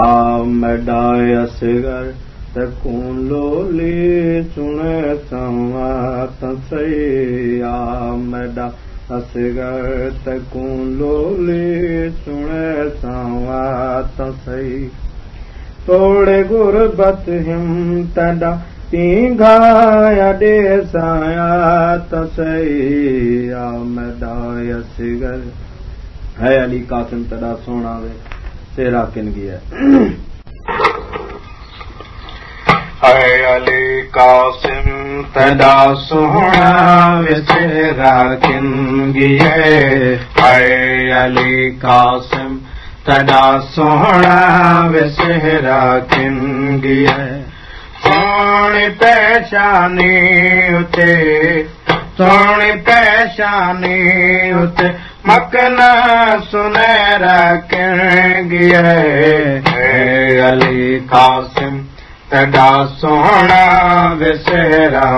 آسگر تڪو لولي سڻ سوا ته صحيح آسر تڪو لولي سوا ته صحيح توڙي گربتيا تسئي آسر هيلي قاسم تڏهن سونا وي सेरापिन गया है अली कासिम, तदा सोहणा विचेरा किंगिए अय अली कासिम, तदा सोहणा विचेरा किंगिए सोहणी पहचानी उते سوڻي پهچاني اتي مڪن سنهرا ڪڻ قاسم تڏا سوهڻا وسرا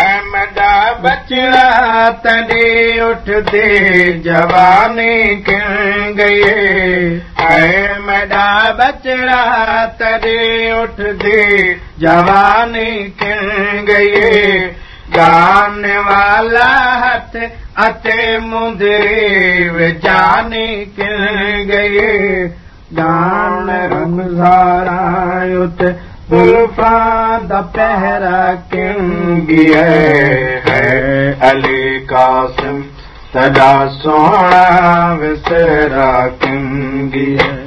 اهمدا بچڙا تڏهن اٺدي جواني گئي اهمدا بچڙا تڏهن اٺدي जवानी किण गए गान वाला हथ अते मुंदरे विजानी किण गए। गान रमज़ारा उते जुल्फा द पहरा किंगी है। अली कासिम तॾा सोहणा विसरा किंगी है